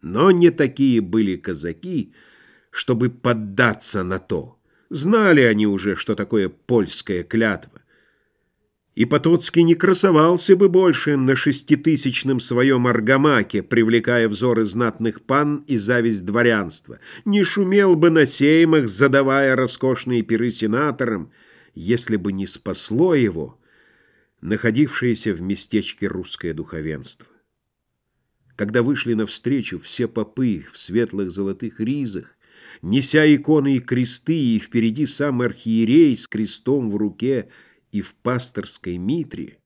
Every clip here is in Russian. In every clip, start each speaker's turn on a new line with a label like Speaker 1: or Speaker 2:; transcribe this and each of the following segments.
Speaker 1: Но не такие были казаки, чтобы поддаться на то. Знали они уже, что такое польская клятва. И Потоцкий не красовался бы больше на шеститысячном своем аргамаке, привлекая взоры знатных пан и зависть дворянства, не шумел бы на сеймах, задавая роскошные пиры сенаторам, если бы не спасло его находившееся в местечке русское духовенство. Когда вышли навстречу все попы в светлых золотых ризах, неся иконы и кресты, и впереди сам архиерей с крестом в руке и в пасторской митре,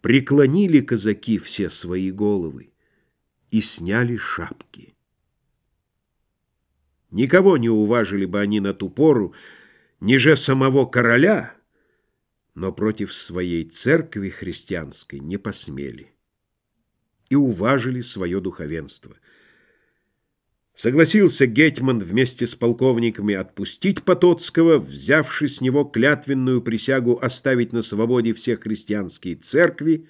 Speaker 1: преклонили казаки все свои головы и сняли шапки. Никого не уважили бы они на ту пору, ниже самого короля, но против своей церкви христианской не посмели и уважили свое духовенство. Согласился Гетман вместе с полковниками отпустить Потоцкого, взявши с него клятвенную присягу оставить на свободе все христианские церкви,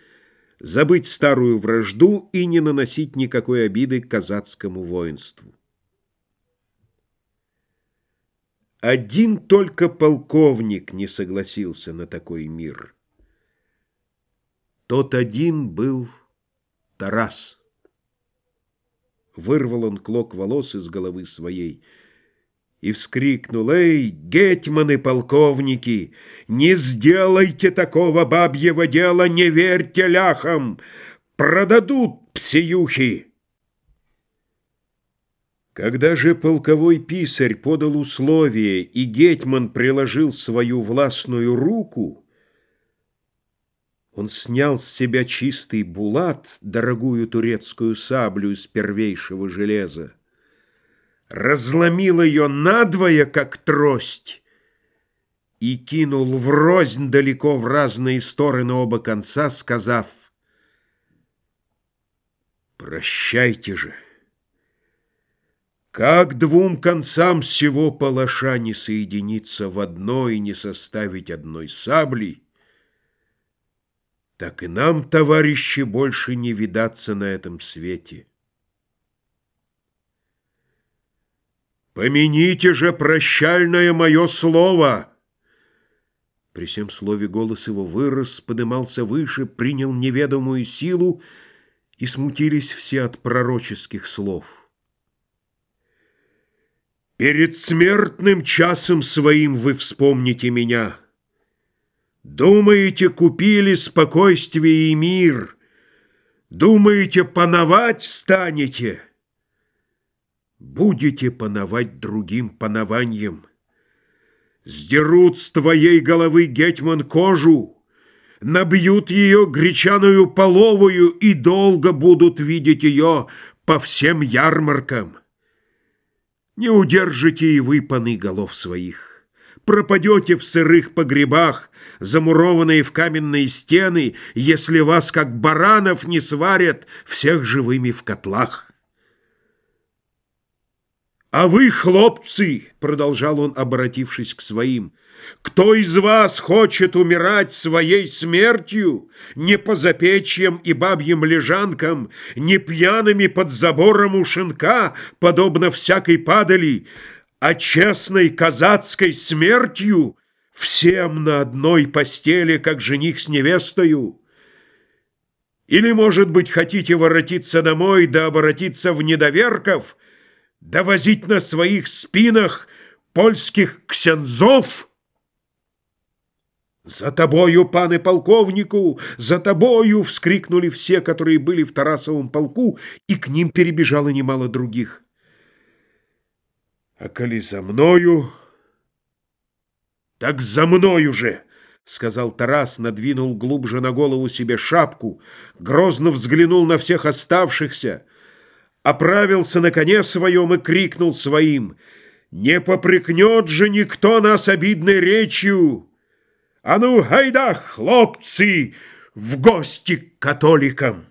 Speaker 1: забыть старую вражду и не наносить никакой обиды казацкому воинству. Один только полковник не согласился на такой мир. Тот один был Тарас. Вырвал он клок волос из головы своей и вскрикнул, «Эй, гетьманы, полковники, не сделайте такого бабьего дела, не верьте ляхам, продадут псиюхи!» Когда же полковой писарь подал условие, и гетьман приложил свою властную руку, он снял с себя чистый булат, дорогую турецкую саблю из первейшего железа, разломил ее надвое, как трость, и кинул врознь далеко в разные стороны оба конца, сказав «Прощайте же». Как двум концам всего палаша не соединиться в одно и не составить одной сабли, так и нам, товарищи, больше не видаться на этом свете. Помяните же прощальное мое слово!» При всем слове голос его вырос, подымался выше, принял неведомую силу, и смутились все от пророческих слов. Перед смертным часом своим вы вспомните меня. Думаете, купили спокойствие и мир? Думаете, пановать станете? Будете пановать другим панованием. Сдерут с твоей головы, гетьман, кожу, Набьют ее гречаную половую И долго будут видеть ее по всем ярмаркам. Не удержите и вы паны голов своих. Пропадете в сырых погребах, замурованные в каменные стены, если вас, как баранов, не сварят всех живыми в котлах. «А вы, хлопцы!» — продолжал он, обратившись к своим — кто из вас хочет умирать своей смертью, не по запечьям и бабьим лежанкам, не пьяными под забором у шинка, подобно всякой падали, а честной казацкой смертью, всем на одной постели, как жених с невестою? Или, может быть, хотите воротиться домой, да обратиться в недоверков, да возить на своих спинах польских ксензов?» «За тобою, паны полковнику! За тобою!» — вскрикнули все, которые были в Тарасовом полку, и к ним перебежало немало других. «А коли за мною, так за мною же!» — сказал Тарас, надвинул глубже на голову себе шапку, грозно взглянул на всех оставшихся, оправился на коне своем и крикнул своим «Не попрекнет же никто нас обидной речью!» А ну, гайда, хлопцы, в гости к католикам!